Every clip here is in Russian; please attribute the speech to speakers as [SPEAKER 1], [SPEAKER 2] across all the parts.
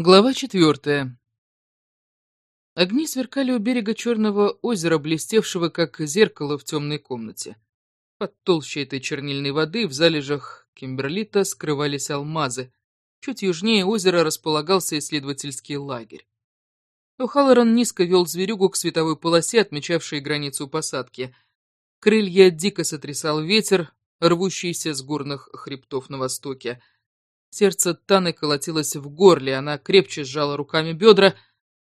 [SPEAKER 1] Глава четвертая. Огни сверкали у берега черного озера, блестевшего как зеркало в темной комнате. Под толщей этой чернильной воды в залежах кимберлита скрывались алмазы. Чуть южнее озера располагался исследовательский лагерь. О'Халлоран низко вел зверюгу к световой полосе, отмечавшей границу посадки. Крылья дико сотрясал ветер, рвущийся с горных хребтов на востоке. Сердце Таны колотилось в горле, она крепче сжала руками бедра.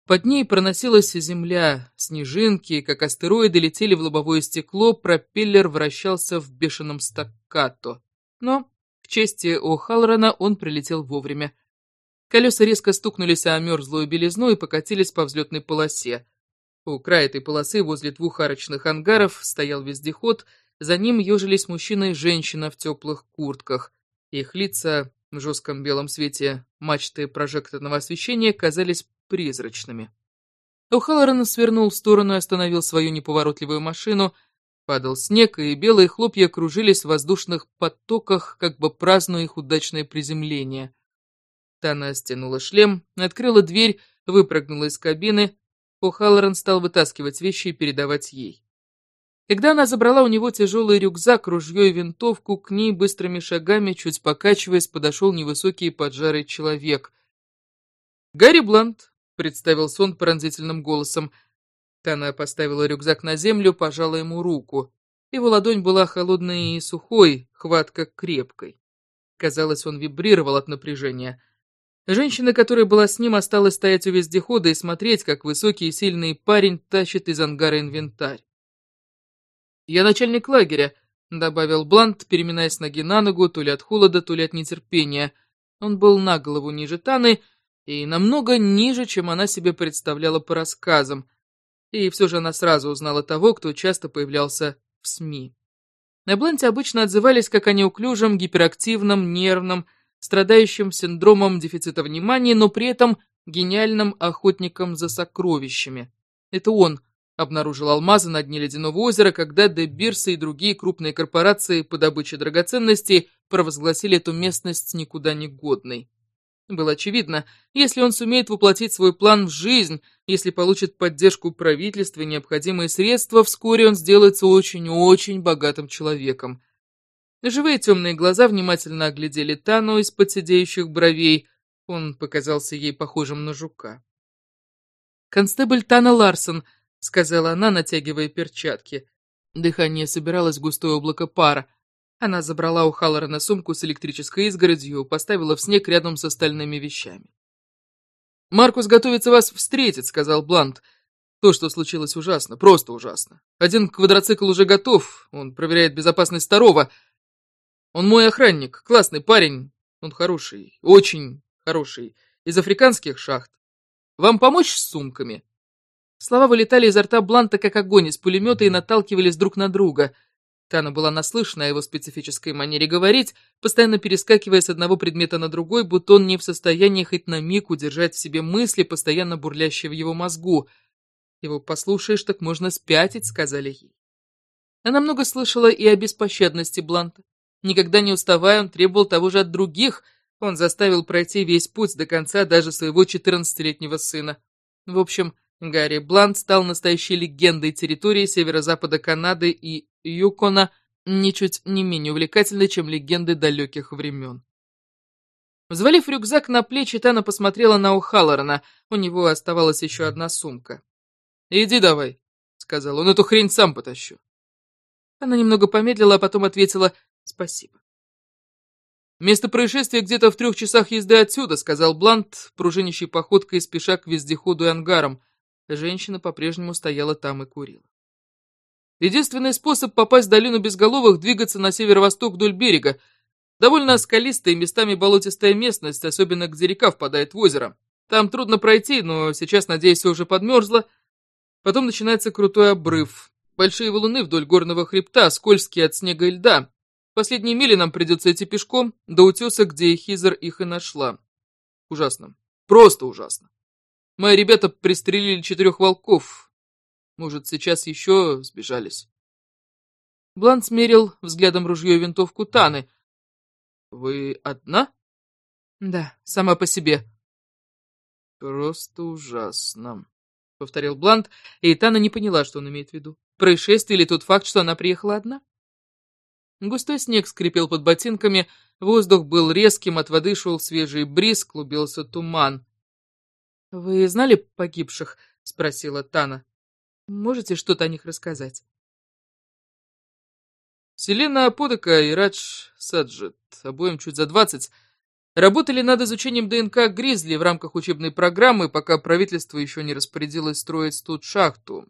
[SPEAKER 1] Под ней проносилась земля, снежинки, как астероиды летели в лобовое стекло, пропеллер вращался в бешеном стаккато. Но, к чести О'Халлорана, он прилетел вовремя. Колеса резко стукнулись о мерзлую белизну и покатились по взлетной полосе. У края этой полосы возле двух арочных ангаров стоял вездеход, за ним ежились мужчина и женщина в теплых куртках. Их лица в жестком белом свете мачты прожекторного освещения казались призрачными. О'Халлоран свернул в сторону и остановил свою неповоротливую машину. Падал снег, и белые хлопья кружились в воздушных потоках, как бы празднуя их удачное приземление. Тана стянула шлем, открыла дверь, выпрыгнула из кабины. О'Халлоран стал вытаскивать вещи и передавать ей. Когда она забрала у него тяжелый рюкзак, ружье и винтовку, к ней быстрыми шагами, чуть покачиваясь, подошел невысокий поджарый человек. «Гарри Блант», — представился он пронзительным голосом. Тана поставила рюкзак на землю, пожала ему руку. Его ладонь была холодной и сухой, хватка крепкой. Казалось, он вибрировал от напряжения. Женщина, которая была с ним, осталась стоять у вездехода и смотреть, как высокий и сильный парень тащит из ангара инвентарь. «Я начальник лагеря», — добавил Блант, переминаясь ноги на ногу, то ли от холода, то ли от нетерпения. Он был на голову ниже Таны и намного ниже, чем она себе представляла по рассказам. И все же она сразу узнала того, кто часто появлялся в СМИ. На Бланте обычно отзывались как о неуклюжем, гиперактивном, нервном, страдающем синдромом дефицита внимания, но при этом гениальном охотником за сокровищами. Это он обнаружил алмазы на дне ледяного озера, когда Де Бирса и другие крупные корпорации по добыче драгоценностей провозгласили эту местность никуда не годной. Было очевидно, если он сумеет воплотить свой план в жизнь, если получит поддержку правительства и необходимые средства, вскоре он сделается очень-очень богатым человеком. Живые темные глаза внимательно оглядели Тану из-под сидеющих бровей. Он показался ей похожим на жука. Констебль Тана Ларсон —— сказала она, натягивая перчатки. Дыхание собиралось густое облако пара. Она забрала у Халлорана сумку с электрической изгородью, поставила в снег рядом с остальными вещами. «Маркус готовится вас встретить», — сказал Блант. «То, что случилось, ужасно, просто ужасно. Один квадроцикл уже готов, он проверяет безопасность второго. Он мой охранник, классный парень, он хороший, очень хороший, из африканских шахт. Вам помочь с сумками?» Слова вылетали изо рта Бланта, как огонь из пулемета, и наталкивались друг на друга. Тана была наслышана о его специфической манере говорить, постоянно перескакивая с одного предмета на другой, будто он не в состоянии хоть на миг удержать в себе мысли, постоянно бурлящие в его мозгу. «Его послушаешь, так можно спятить», — сказали ей. Она много слышала и о беспощадности Бланта. Никогда не уставая, он требовал того же от других. Он заставил пройти весь путь до конца даже своего четырнадцатилетнего сына. В общем, Гарри Блант стал настоящей легендой территории северо-запада Канады и Юкона, ничуть не менее увлекательной, чем легенды далеких времен. Взвалив рюкзак на плечи, Тана посмотрела на О'Халлорана. У него оставалась еще одна сумка. «Иди давай», — сказал он, — «эту хрень сам потащу». Она немного помедлила, а потом ответила «спасибо». «Место происшествия где-то в трех часах езды отсюда», — сказал Блант, пружинящей походкой спеша к вездеходу и ангарам. Женщина по-прежнему стояла там и курила. Единственный способ попасть в долину безголовых — двигаться на северо-восток вдоль берега. Довольно скалистая и местами болотистая местность, особенно где река впадает в озеро. Там трудно пройти, но сейчас, надеюсь, уже подмерзло. Потом начинается крутой обрыв. Большие валуны вдоль горного хребта, скользкие от снега и льда. Последние мили нам придется идти пешком до утеса, где Хизер их и нашла. Ужасно. Просто ужасно. Мои ребята пристрелили четырех волков. Может, сейчас еще сбежались. Блант смерил взглядом ружье и винтовку Таны. «Вы одна?» «Да, сама по себе». Просто ужасно, — повторил Блант, и Тана не поняла, что он имеет в виду. Происшествие или тот факт, что она приехала одна? Густой снег скрипел под ботинками, воздух был резким, от воды шел свежий бриз, клубился туман. — Вы знали погибших? — спросила Тана. — Можете что-то о них рассказать? Селена Аподока и Радж Саджет, обоим чуть за двадцать, работали над изучением ДНК Гризли в рамках учебной программы, пока правительство еще не распорядилось строить тут шахту.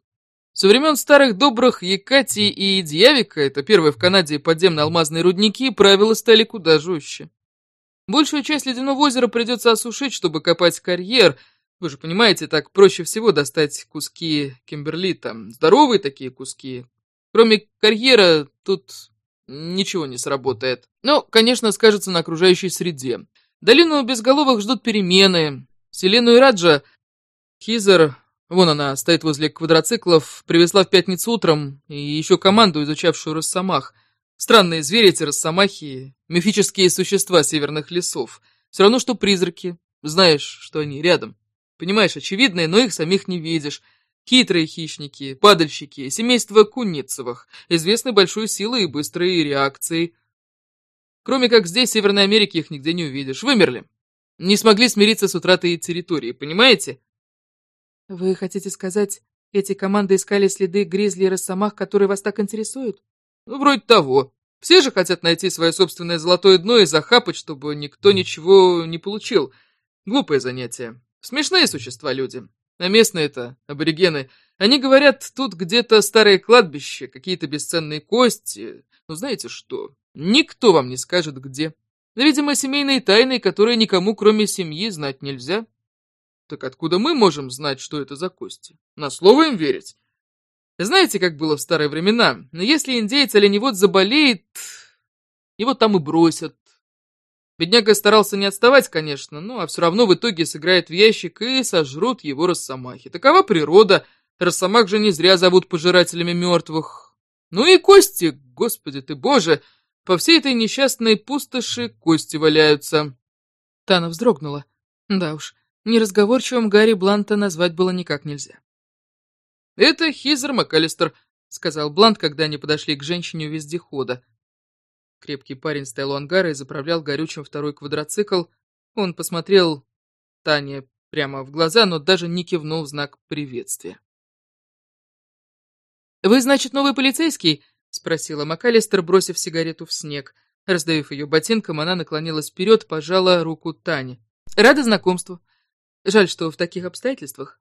[SPEAKER 1] Со времен старых добрых Якати и Дьявика, это первые в Канаде подземно-алмазные рудники, правила стали куда жестче. Большую часть ледяного озера придется осушить, чтобы копать карьер. Вы же понимаете, так проще всего достать куски кимберлита. Здоровые такие куски, Кроме карьера, тут ничего не сработает. Но, конечно, скажется на окружающей среде. Долину безголовых ждут перемены. Селену и Раджа Хизер, вон она, стоит возле квадроциклов, привезла в пятницу утром, и еще команду, изучавшую росомах. Странные звери эти росомахи, мифические существа северных лесов. Все равно, что призраки. Знаешь, что они рядом. Понимаешь, очевидные, но их самих не видишь. Хитрые хищники, падальщики, семейство Куницевых, известны большой силой и быстрой реакцией. Кроме как здесь, в Северной Америке, их нигде не увидишь. Вымерли. Не смогли смириться с утратой территории, понимаете? Вы хотите сказать, эти команды искали следы гризли и росомах, которые вас так интересуют? Ну, вроде того. Все же хотят найти свое собственное золотое дно и захапать, чтобы никто ничего не получил. Глупое занятие. Смешные существа люди. А местные-то, аборигены, они говорят, тут где-то старое кладбище, какие-то бесценные кости. Ну, знаете что, никто вам не скажет, где. Видимо, семейные тайны, которые никому, кроме семьи, знать нельзя. Так откуда мы можем знать, что это за кости? На слово им верить? Знаете, как было в старые времена? Если индейец оленевод заболеет, его там и бросят, Бедняга старался не отставать, конечно, ну а все равно в итоге сыграет в ящик и сожрут его росомахи. Такова природа, росомах же не зря зовут пожирателями мертвых. Ну и кости, господи ты боже, по всей этой несчастной пустоши кости валяются. Тана вздрогнула. Да уж, неразговорчивым Гарри Бланта назвать было никак нельзя. «Это Хизер МакАлистер», — сказал Блант, когда они подошли к женщине у вездехода. Крепкий парень стоял у ангара и заправлял горючим второй квадроцикл. Он посмотрел Тане прямо в глаза, но даже не кивнул в знак приветствия. «Вы, значит, новый полицейский?» — спросила МакАлистер, бросив сигарету в снег. Раздавив ее ботинком, она наклонилась вперед, пожала руку Тане. «Рада знакомству. Жаль, что в таких обстоятельствах».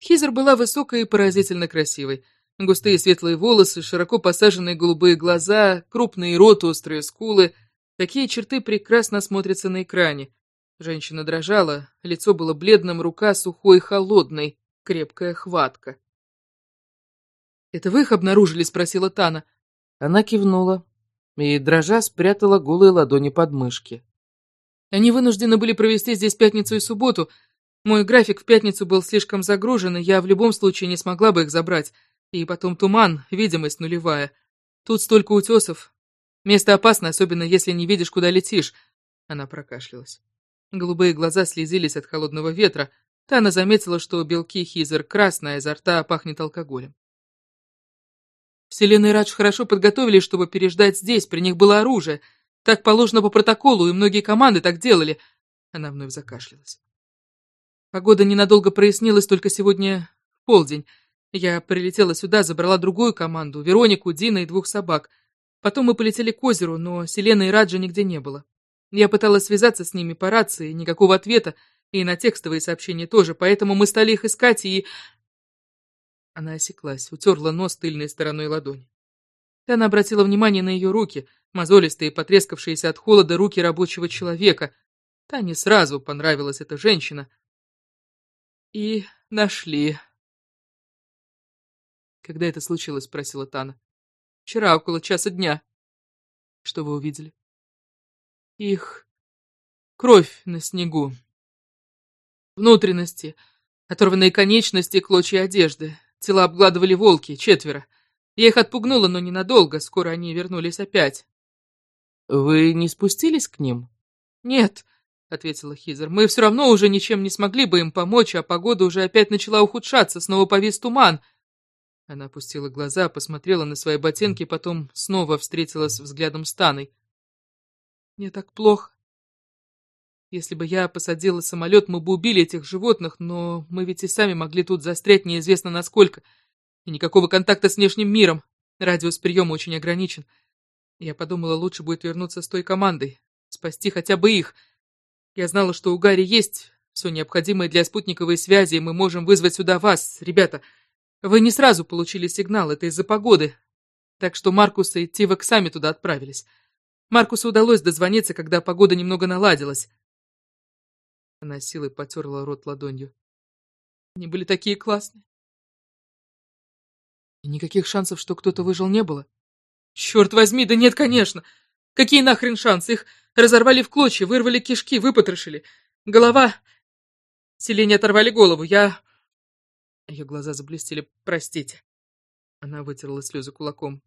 [SPEAKER 1] Хизер была высокой и поразительно красивой. Густые светлые волосы, широко посаженные голубые глаза, крупный рот, острые скулы. Такие черты прекрасно смотрятся на экране. Женщина дрожала, лицо было бледным, рука сухой и холодной, крепкая хватка. «Это вы их обнаружили?» — спросила Тана. Она кивнула и, дрожа, спрятала голые ладони под мышки. Они вынуждены были провести здесь пятницу и субботу. Мой график в пятницу был слишком загружен, и я в любом случае не смогла бы их забрать. И потом туман, видимость нулевая. Тут столько утесов. Место опасно, особенно если не видишь, куда летишь. Она прокашлялась. Голубые глаза слезились от холодного ветра. Тана заметила, что белки Хизер красная, изо рта пахнет алкоголем. Вселенная Радж хорошо подготовились, чтобы переждать здесь, при них было оружие. Так положено по протоколу, и многие команды так делали. Она вновь закашлялась. Погода ненадолго прояснилась только сегодня полдень. Я прилетела сюда, забрала другую команду, Веронику, Дина и двух собак. Потом мы полетели к озеру, но Селены и Раджа нигде не было. Я пыталась связаться с ними по рации, никакого ответа, и на текстовые сообщения тоже, поэтому мы стали их искать, и... Она осеклась, утерла нос тыльной стороной ладони. Она обратила внимание на ее руки, мозолистые, потрескавшиеся от холода руки рабочего человека. Тане сразу понравилась эта женщина. И нашли. «Когда это случилось?» — спросила Тана. «Вчера, около часа дня». «Что вы увидели?» «Их кровь на снегу. Внутренности, оторванные конечности, клочья одежды. Тела обгладывали волки, четверо. Я их отпугнула, но ненадолго, скоро они вернулись опять». «Вы не спустились к ним?» «Нет», — ответила Хизер. «Мы все равно уже ничем не смогли бы им помочь, а погода уже опять начала ухудшаться, снова повис туман». Она опустила глаза, посмотрела на свои ботинки, потом снова встретилась взглядом с Таной. «Мне так плохо. Если бы я посадила самолет, мы бы убили этих животных, но мы ведь и сами могли тут застрять неизвестно насколько. И никакого контакта с внешним миром. Радиус приема очень ограничен. Я подумала, лучше будет вернуться с той командой, спасти хотя бы их». Я знала, что у Гарри есть все необходимое для спутниковой связи, и мы можем вызвать сюда вас, ребята. Вы не сразу получили сигнал, это из-за погоды. Так что Маркус и Тивок сами туда отправились. Маркусу удалось дозвониться, когда погода немного наладилась. Она силой потерла рот ладонью. Они были такие классные. И никаких шансов, что кто-то выжил, не было. Черт возьми, да нет, конечно. Какие нахрен шансы? Их разорвали в клочья, вырвали кишки, выпотрошили. Голова... Селине оторвали голову. Я... Ее глаза заблестели. Простите. Она вытерла слезы кулаком.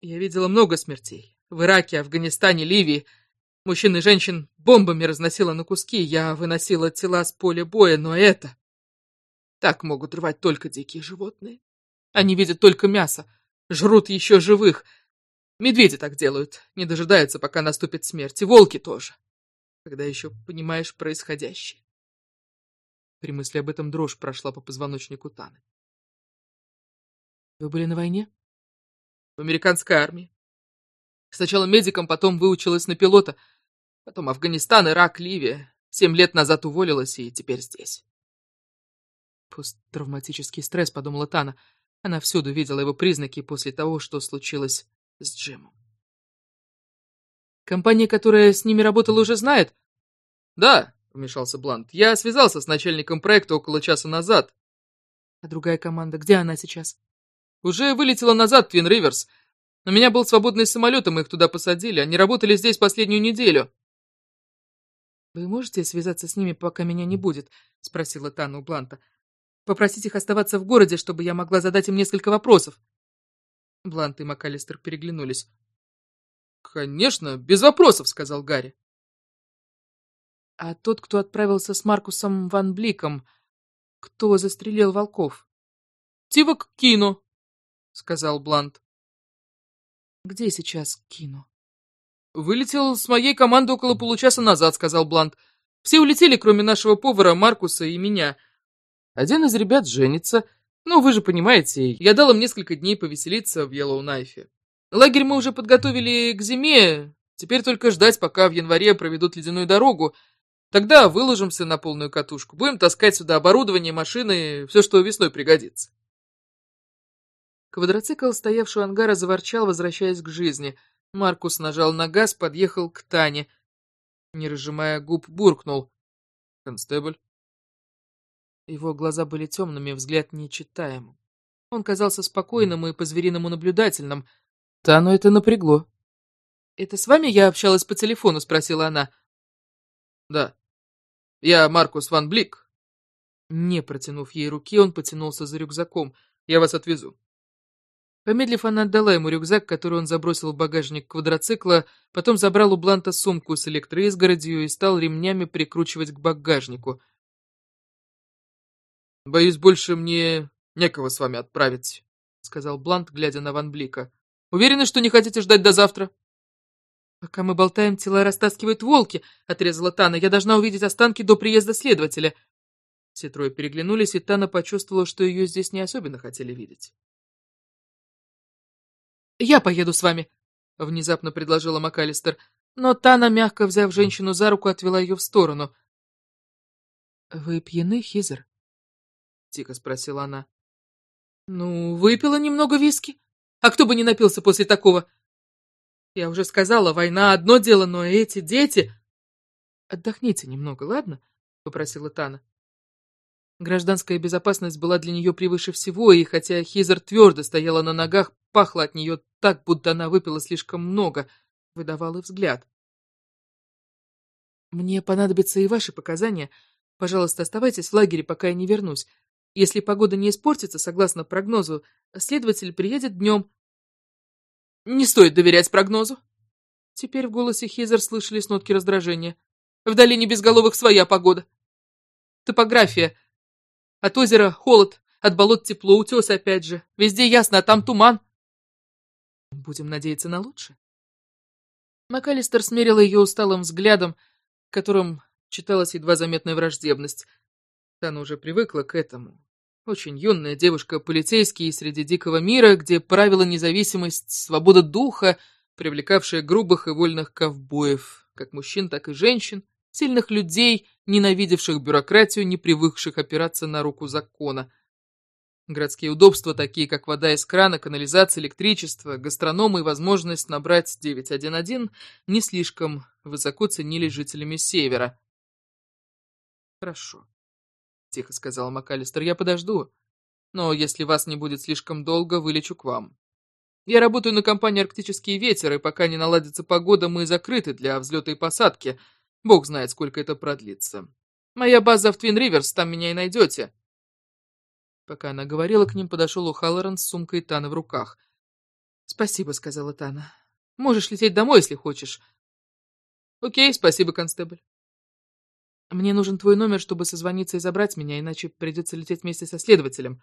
[SPEAKER 1] Я видела много смертей. В Ираке, Афганистане, Ливии. Мужчин и женщин бомбами разносила на куски. Я выносила тела с поля боя, но это... Так могут рвать только дикие животные. Они видят только мясо, жрут еще живых, Медведи так делают, не дожидаются, пока наступит смерть, и волки тоже, когда еще понимаешь происходящее. При мысли об этом дрожь прошла по позвоночнику Таны. Вы были на войне? В американской армии. Сначала медиком, потом выучилась на пилота, потом Афганистан, Ирак, Ливия. Семь лет назад уволилась и теперь здесь. Посттравматический стресс, подумала Тана. Она всюду видела его признаки после того, что случилось с Джимом. Компания, которая с ними работала, уже знает? Да, вмешался Блант. Я связался с начальником проекта около часа назад. А другая команда, где она сейчас? Уже вылетела назад, Твин Риверс. У меня был свободный самолет, и мы их туда посадили. Они работали здесь последнюю неделю. «Вы можете связаться с ними, пока меня не будет?» — спросила Тана у Бланта. «Попросить их оставаться в городе, чтобы я могла задать им несколько вопросов». Блант и МакАлистер переглянулись. «Конечно, без вопросов», — сказал Гарри. «А тот, кто отправился с Маркусом Ван Бликом, кто застрелил волков?» «Тивок Кино», — сказал Блант. «Где сейчас Кино?» «Вылетел с моей команды около получаса назад», — сказал Блант. «Все улетели, кроме нашего повара Маркуса и меня. Один из ребят женится, ну, вы же понимаете, я дал им несколько дней повеселиться в Йеллоу-Найфе. Лагерь мы уже подготовили к зиме, теперь только ждать, пока в январе проведут ледяную дорогу. Тогда выложимся на полную катушку, будем таскать сюда оборудование, машины, все, что весной пригодится. Квадроцикл, стоявший у ангара, заворчал, возвращаясь к жизни. Маркус нажал на газ, подъехал к Тане. Не разжимая губ, буркнул. «Констебль?» Его глаза были темными, взгляд нечитаемым. Он казался спокойным и по-звериному наблюдательным. Тану это напрягло. «Это с вами я общалась по телефону?» — спросила она. «Да. Я Маркус Ван Блик». Не протянув ей руки, он потянулся за рюкзаком. «Я вас отвезу». Помедлив, она отдала ему рюкзак, который он забросил в багажник квадроцикла, потом забрал у Бланта сумку с электроизгородью и стал ремнями прикручивать к багажнику — «Боюсь, больше мне некого с вами отправить», — сказал Блант, глядя на Ван Блика. «Уверены, что не хотите ждать до завтра?» «Пока мы болтаем, тела растаскивают волки», — отрезала Тана. «Я должна увидеть останки до приезда следователя». Все трое переглянулись, и Тана почувствовала, что ее здесь не особенно хотели видеть. «Я поеду с вами», — внезапно предложила МакАлистер, но Тана, мягко взяв женщину за руку, отвела ее в сторону. «Вы пьяны, Хизер?» — тихо спросила она. «Ну, выпила немного виски. А кто бы не напился после такого? Я уже сказала, война — одно дело, но эти дети...» «Отдохните немного, ладно?» — попросила Тана. Гражданская безопасность была для нее превыше всего, и хотя Хизер твердо стояла на ногах, пахло от нее так, будто она выпила слишком много, выдавал и взгляд. «Мне понадобятся и ваши показания. Пожалуйста, оставайтесь в лагере, пока я не вернусь. Если погода не испортится, согласно прогнозу, следователь приедет днем. Не стоит доверять прогнозу. Теперь в голосе Хизер слышались нотки раздражения. В долине безголовых своя погода. Топография. От озера холод, от болот тепло, утес опять же. Везде ясно, а там туман. Будем надеяться на лучшее. МакАлистер смерила ее усталым взглядом, в котором читалась едва заметная враждебность. Тана уже привыкла к этому. Очень юная девушка-полицейский среди дикого мира, где правила независимость, свобода духа, привлекавшая грубых и вольных ковбоев, как мужчин, так и женщин, сильных людей, ненавидевших бюрократию, не привыкших опираться на руку закона. Городские удобства, такие как вода из крана, канализация, электричество, гастрономы и возможность набрать 911, не слишком высоко ценились жителями Севера. Хорошо. — тихо сказала МакАлистер. «Я подожду. Но если вас не будет слишком долго, вылечу к вам. Я работаю на компании «Арктический ветер», и пока не наладится погода, мы закрыты для взлета и посадки. Бог знает, сколько это продлится. Моя база в Твин-Риверс, там меня и найдете». Пока она говорила, к ним подошел Ухаллоран с сумкой Таны в руках. «Спасибо», — сказала Тана. «Можешь лететь домой, если хочешь». «Окей, спасибо, констебль». Мне нужен твой номер, чтобы созвониться и забрать меня, иначе придется лететь вместе со следователем.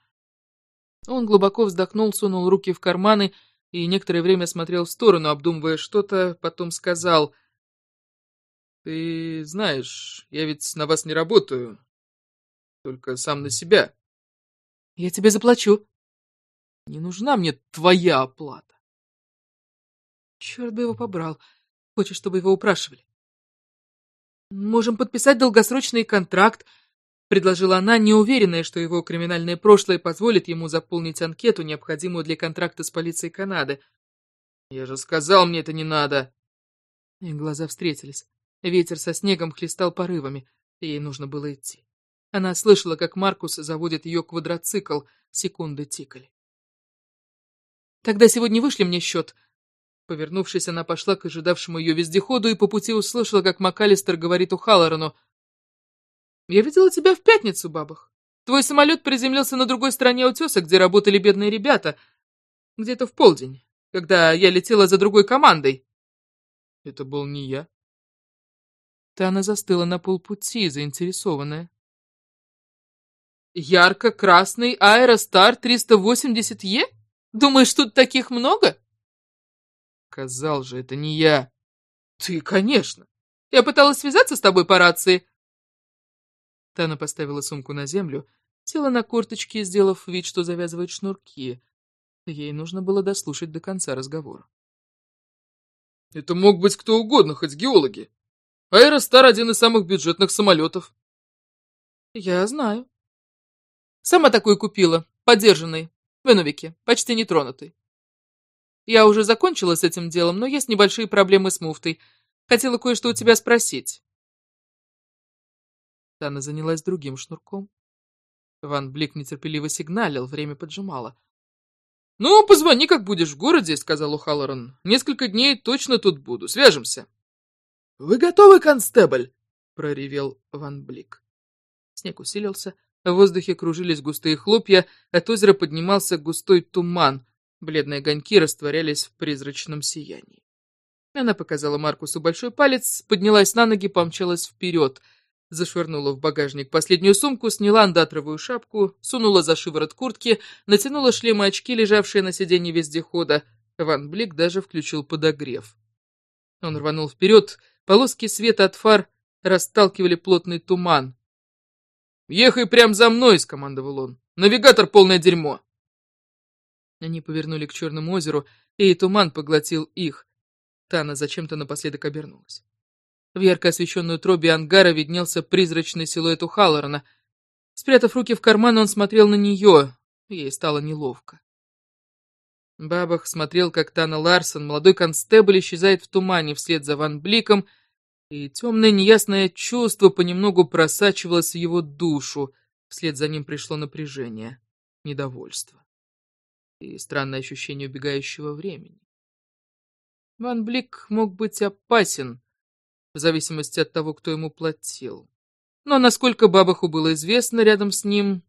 [SPEAKER 1] Он глубоко вздохнул, сунул руки в карманы и некоторое время смотрел в сторону, обдумывая что-то, потом сказал... «Ты знаешь, я ведь на вас не работаю, только сам на себя». «Я тебе заплачу». «Не нужна мне твоя оплата». Черт бы его побрал. Хочешь, чтобы его упрашивали? «Можем подписать долгосрочный контракт», — предложила она, неуверенная, что его криминальное прошлое позволит ему заполнить анкету, необходимую для контракта с полицией Канады. «Я же сказал, мне это не надо!» Их глаза встретились. Ветер со снегом хлестал порывами, и ей нужно было идти. Она слышала, как Маркус заводит ее квадроцикл, секунды тикали. «Тогда сегодня вышли мне счет», Повернувшись, она пошла к ожидавшему ее вездеходу и по пути услышала, как МакАлистер говорит у Халлорану. «Я видела тебя в пятницу, бабах. Твой самолет приземлился на другой стороне утеса, где работали бедные ребята. Где-то в полдень, когда я летела за другой командой». «Это был не я». Тана застыла на полпути, заинтересованная. «Ярко-красный Аэростар 380Е? Думаешь, тут таких много?» Сказал же, это не я. Ты, конечно. Я пыталась связаться с тобой по рации. Тана поставила сумку на землю, села на корточки, сделав вид, что завязывает шнурки. Ей нужно было дослушать до конца разговора. Это мог быть кто угодно, хоть геологи. Аэростар один из самых бюджетных самолетов. Я знаю. Сама такой купила, подержанный, в Эновике, почти нетронутый. Я уже закончила с этим делом, но есть небольшие проблемы с муфтой. Хотела кое-что у тебя спросить. Тана занялась другим шнурком. Ван Блик нетерпеливо сигналил, время поджимало. «Ну, позвони, как будешь в городе», — сказал Ухаллоран. «Несколько дней точно тут буду. Свяжемся». «Вы готовы, констебль?» — проревел Ван Блик. Снег усилился, в воздухе кружились густые хлопья, от озера поднимался густой туман, Бледные огоньки растворялись в призрачном сиянии. Она показала Маркусу большой палец, поднялась на ноги, помчалась вперед, зашвырнула в багажник последнюю сумку, сняла андатровую шапку, сунула за шиворот куртки, натянула шлем очки, лежавшие на сиденье вездехода. Ван Блик даже включил подогрев. Он рванул вперед, полоски света от фар расталкивали плотный туман. «Ехай прямо за мной!» — скомандовал он. «Навигатор — полное дерьмо!» Они повернули к Черному озеру, и туман поглотил их. Тана зачем-то напоследок обернулась. В ярко освещенную трубе ангара виднелся призрачный силуэт у Халлорана. Спрятав руки в карман, он смотрел на нее. Ей стало неловко. Бабах смотрел, как Тана Ларсон, молодой констебль, исчезает в тумане вслед за Ван Бликом, и темное неясное чувство понемногу просачивалось в его душу. Вслед за ним пришло напряжение, недовольство и странное ощущение убегающего времени. Ван Блик мог быть опасен, в зависимости от того, кто ему платил. Но, насколько Бабаху было известно, рядом с ним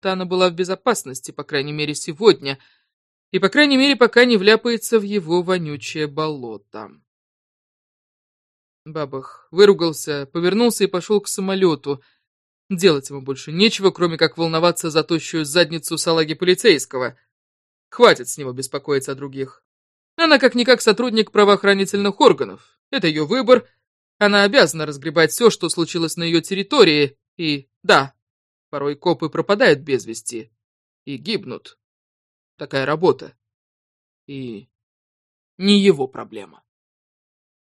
[SPEAKER 1] Тана была в безопасности, по крайней мере, сегодня, и, по крайней мере, пока не вляпается в его вонючее болото. Бабах выругался, повернулся и пошел к самолету. Делать ему больше нечего, кроме как волноваться за тощую задницу салаги полицейского. Хватит с него беспокоиться о других. Она как-никак сотрудник правоохранительных органов. Это ее выбор. Она обязана разгребать все, что случилось на ее территории. И да, порой копы пропадают без вести. И гибнут. Такая работа. И не его проблема.